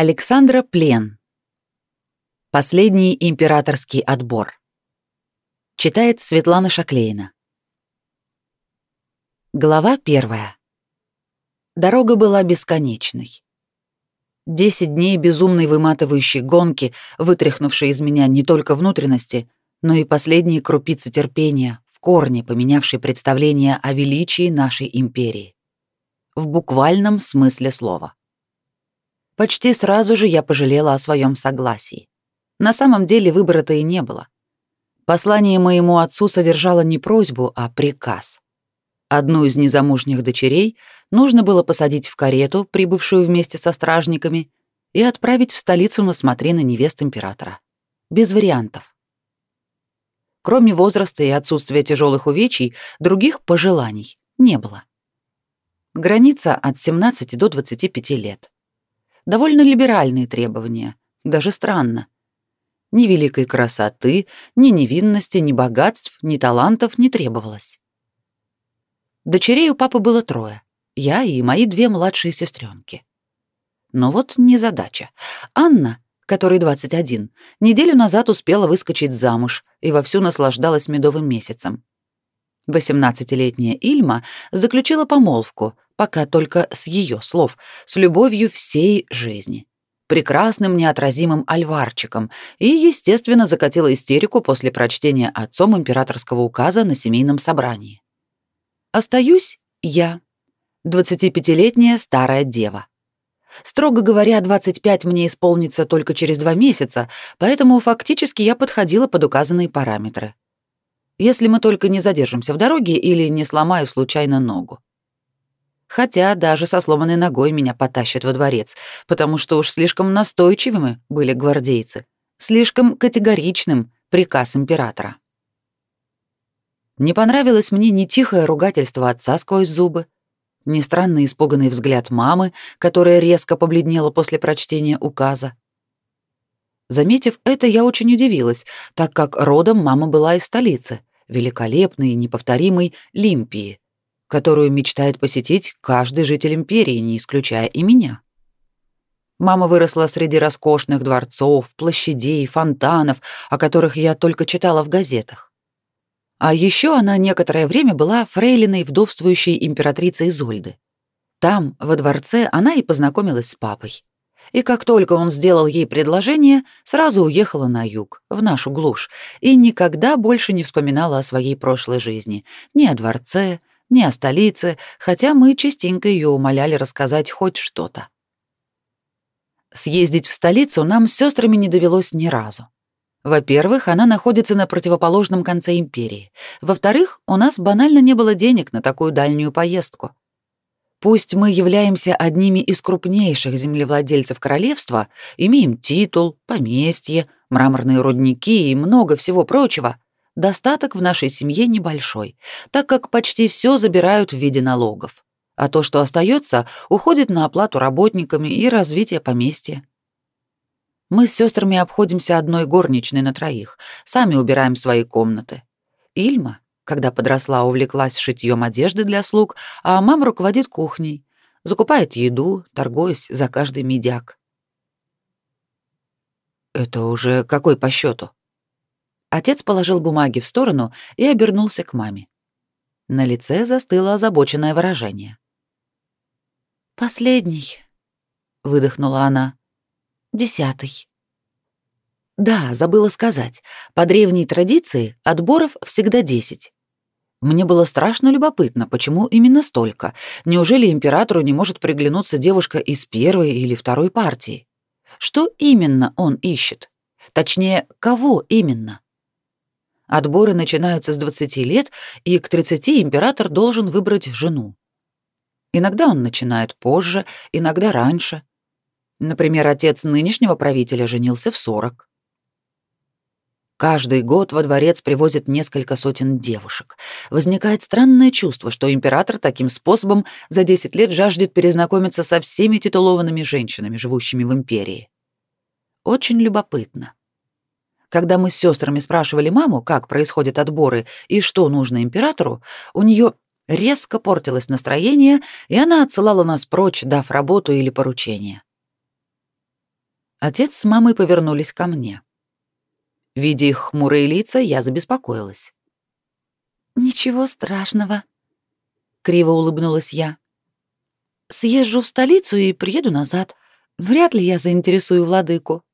Александра Плен. Последний императорский отбор. Читает Светлана Шаклейна. Глава первая. Дорога была бесконечной. Десять дней безумной выматывающей гонки, вытряхнувшей из меня не только внутренности, но и последние крупицы терпения, в корне поменявшие представление о величии нашей империи. В буквальном смысле слова. Почти сразу же я пожалела о своем согласии. На самом деле выбора-то и не было. Послание моему отцу содержало не просьбу, а приказ. Одну из незамужних дочерей нужно было посадить в карету, прибывшую вместе со стражниками, и отправить в столицу на смотрины невест императора. Без вариантов. Кроме возраста и отсутствия тяжелых увечий, других пожеланий не было. Граница от 17 до 25 лет. Довольно либеральные требования, даже странно. Ни великой красоты, ни невинности, ни богатств, ни талантов не требовалось. Дочерей у папы было трое. Я и мои две младшие сестренки. Но вот не задача. Анна, которой 21, неделю назад успела выскочить замуж и вовсю наслаждалась медовым месяцем. 18-летняя Ильма заключила помолвку, пока только с ее слов, с любовью всей жизни. Прекрасным неотразимым альварчиком и, естественно, закатила истерику после прочтения отцом императорского указа на семейном собрании. Остаюсь я, 25-летняя старая дева. Строго говоря, 25 мне исполнится только через два месяца, поэтому фактически я подходила под указанные параметры если мы только не задержимся в дороге или не сломаю случайно ногу. Хотя даже со сломанной ногой меня потащат во дворец, потому что уж слишком настойчивыми были гвардейцы, слишком категоричным приказ императора. Не понравилось мне ни тихое ругательство отца сквозь зубы, ни странный испуганный взгляд мамы, которая резко побледнела после прочтения указа. Заметив это, я очень удивилась, так как родом мама была из столицы, великолепной неповторимой Лимпии, которую мечтает посетить каждый житель империи, не исключая и меня. Мама выросла среди роскошных дворцов, площадей, фонтанов, о которых я только читала в газетах. А еще она некоторое время была фрейлиной вдовствующей императрицы Изольды. Там, во дворце, она и познакомилась с папой и как только он сделал ей предложение, сразу уехала на юг, в нашу глушь, и никогда больше не вспоминала о своей прошлой жизни, ни о дворце, ни о столице, хотя мы частенько ее умоляли рассказать хоть что-то. Съездить в столицу нам с сестрами не довелось ни разу. Во-первых, она находится на противоположном конце империи. Во-вторых, у нас банально не было денег на такую дальнюю поездку. Пусть мы являемся одними из крупнейших землевладельцев королевства, имеем титул, поместье, мраморные рудники и много всего прочего, достаток в нашей семье небольшой, так как почти все забирают в виде налогов. А то, что остается, уходит на оплату работниками и развитие поместья. Мы с сестрами обходимся одной горничной на троих, сами убираем свои комнаты. Ильма, когда подросла, увлеклась шитьем одежды для слуг, а мама руководит кухней, закупает еду, торгуясь за каждый медяк. Это уже какой по счету? Отец положил бумаги в сторону и обернулся к маме. На лице застыло озабоченное выражение. «Последний», — выдохнула она. «Десятый». Да, забыла сказать. По древней традиции отборов всегда десять. Мне было страшно любопытно, почему именно столько. Неужели императору не может приглянуться девушка из первой или второй партии? Что именно он ищет? Точнее, кого именно? Отборы начинаются с 20 лет, и к 30 император должен выбрать жену. Иногда он начинает позже, иногда раньше. Например, отец нынешнего правителя женился в 40. Каждый год во дворец привозят несколько сотен девушек. Возникает странное чувство, что император таким способом за 10 лет жаждет перезнакомиться со всеми титулованными женщинами, живущими в империи. Очень любопытно. Когда мы с сестрами спрашивали маму, как происходят отборы и что нужно императору, у нее резко портилось настроение, и она отсылала нас прочь, дав работу или поручение. Отец с мамой повернулись ко мне. Видя их хмурые лица, я забеспокоилась. «Ничего страшного», — криво улыбнулась я. «Съезжу в столицу и приеду назад. Вряд ли я заинтересую владыку».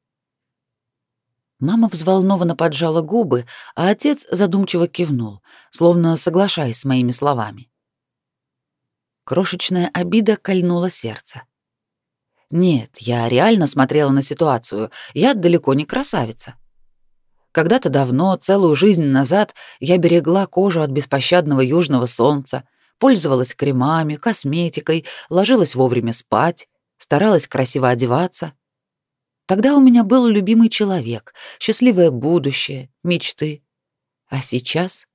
Мама взволнованно поджала губы, а отец задумчиво кивнул, словно соглашаясь с моими словами. Крошечная обида кольнула сердце. Нет, я реально смотрела на ситуацию. Я далеко не красавица. Когда-то давно, целую жизнь назад, я берегла кожу от беспощадного южного солнца, пользовалась кремами, косметикой, ложилась вовремя спать, старалась красиво одеваться. Тогда у меня был любимый человек, счастливое будущее, мечты. А сейчас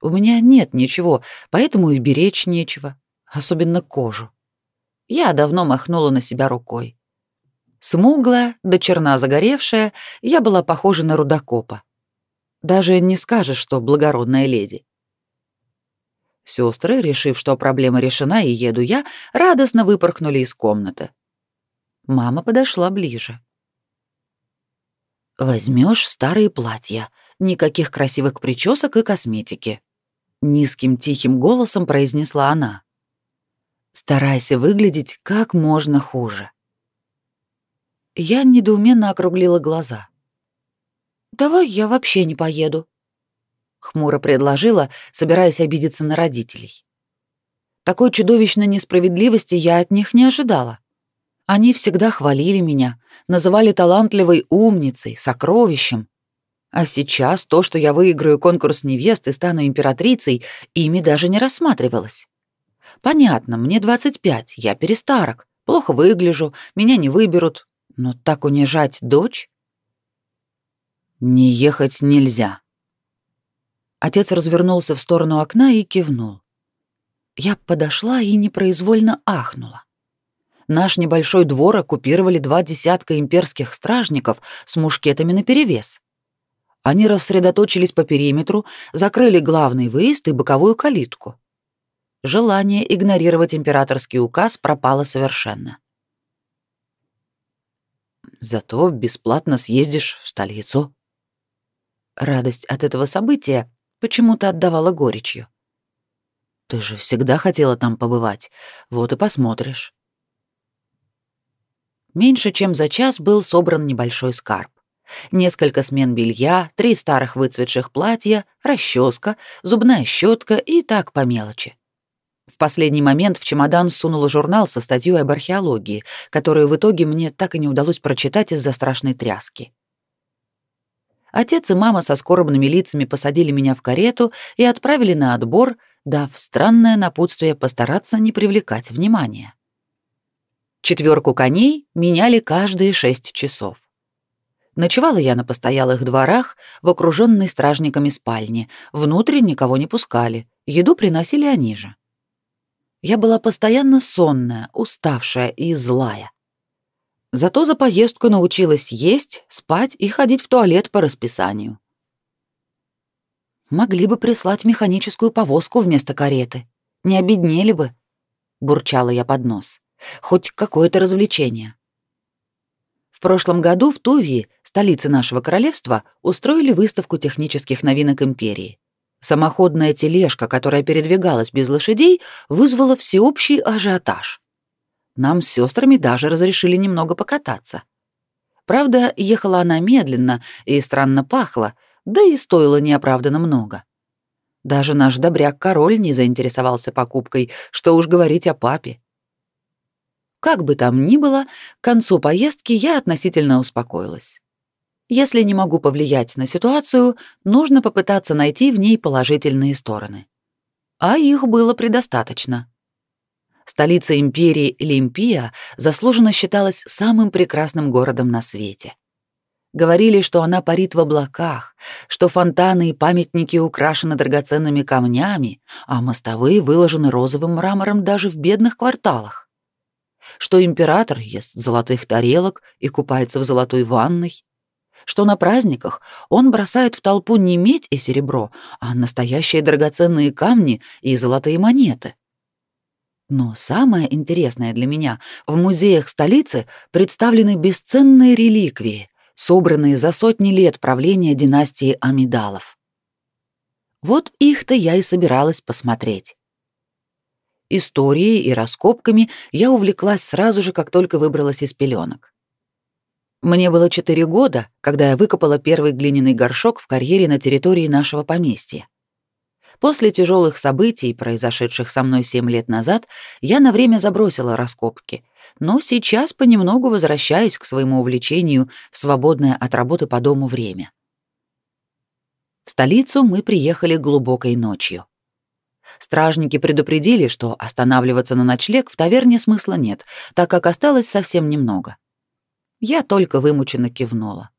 у меня нет ничего, поэтому и беречь нечего особенно кожу. Я давно махнула на себя рукой. Смуглая, до черна загоревшая, я была похожа на рудокопа. Даже не скажешь, что благородная леди. Сестры, решив, что проблема решена и еду я, радостно выпорхнули из комнаты. Мама подошла ближе. Возьмешь старые платья, никаких красивых причесок и косметики. Низким тихим голосом произнесла она. Старайся выглядеть как можно хуже. Я недоуменно округлила глаза. «Давай я вообще не поеду», — хмуро предложила, собираясь обидеться на родителей. Такой чудовищной несправедливости я от них не ожидала. Они всегда хвалили меня, называли талантливой умницей, сокровищем. А сейчас то, что я выиграю конкурс невест и стану императрицей, ими даже не рассматривалось. Понятно, мне 25, я перестарок, плохо выгляжу, меня не выберут, но так унижать дочь? Не ехать нельзя. Отец развернулся в сторону окна и кивнул. Я подошла и непроизвольно ахнула. Наш небольшой двор оккупировали два десятка имперских стражников с мушкетами наперевес. Они рассредоточились по периметру, закрыли главный выезд и боковую калитку желание игнорировать императорский указ пропало совершенно. Зато бесплатно съездишь в столицу. Радость от этого события почему-то отдавала горечью. Ты же всегда хотела там побывать, вот и посмотришь. Меньше чем за час был собран небольшой скарб. Несколько смен белья, три старых выцветших платья, расческа, зубная щетка и так по мелочи. В последний момент в чемодан сунула журнал со статьей об археологии, которую в итоге мне так и не удалось прочитать из-за страшной тряски. Отец и мама со скорбными лицами посадили меня в карету и отправили на отбор, дав странное напутствие постараться не привлекать внимания. Четверку коней меняли каждые шесть часов. Ночевала я на постоялых дворах в окруженной стражниками спальне, внутрь никого не пускали, еду приносили они же. Я была постоянно сонная, уставшая и злая. Зато за поездку научилась есть, спать и ходить в туалет по расписанию. Могли бы прислать механическую повозку вместо кареты. Не обеднели бы, бурчала я под нос. Хоть какое-то развлечение. В прошлом году в Тувии, столице нашего королевства, устроили выставку технических новинок империи. Самоходная тележка, которая передвигалась без лошадей, вызвала всеобщий ажиотаж. Нам с сестрами даже разрешили немного покататься. Правда, ехала она медленно и странно пахла, да и стоила неоправданно много. Даже наш добряк-король не заинтересовался покупкой, что уж говорить о папе. Как бы там ни было, к концу поездки я относительно успокоилась. Если не могу повлиять на ситуацию, нужно попытаться найти в ней положительные стороны. А их было предостаточно. Столица империи Лимпия заслуженно считалась самым прекрасным городом на свете. Говорили, что она парит в облаках, что фонтаны и памятники украшены драгоценными камнями, а мостовые выложены розовым мрамором даже в бедных кварталах. Что император ест золотых тарелок и купается в золотой ванной, что на праздниках он бросает в толпу не медь и серебро, а настоящие драгоценные камни и золотые монеты. Но самое интересное для меня, в музеях столицы представлены бесценные реликвии, собранные за сотни лет правления династии Амидалов. Вот их-то я и собиралась посмотреть. Историей и раскопками я увлеклась сразу же, как только выбралась из пеленок. Мне было четыре года, когда я выкопала первый глиняный горшок в карьере на территории нашего поместья. После тяжелых событий, произошедших со мной семь лет назад, я на время забросила раскопки, но сейчас понемногу возвращаюсь к своему увлечению в свободное от работы по дому время. В столицу мы приехали глубокой ночью. Стражники предупредили, что останавливаться на ночлег в таверне смысла нет, так как осталось совсем немного. Я только вымученно кивнула.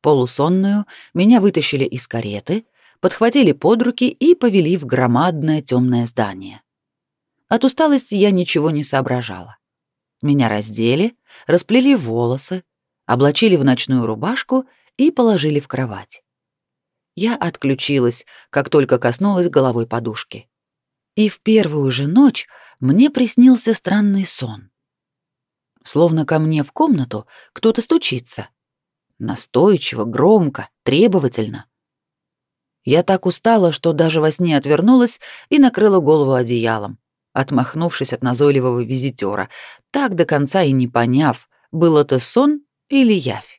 Полусонную меня вытащили из кареты, подхватили под руки и повели в громадное темное здание. От усталости я ничего не соображала. Меня раздели, расплели волосы, облачили в ночную рубашку и положили в кровать. Я отключилась, как только коснулась головой подушки. И в первую же ночь мне приснился странный сон. Словно ко мне в комнату кто-то стучится. Настойчиво, громко, требовательно. Я так устала, что даже во сне отвернулась и накрыла голову одеялом, отмахнувшись от назойливого визитера, так до конца и не поняв, был это сон или явь.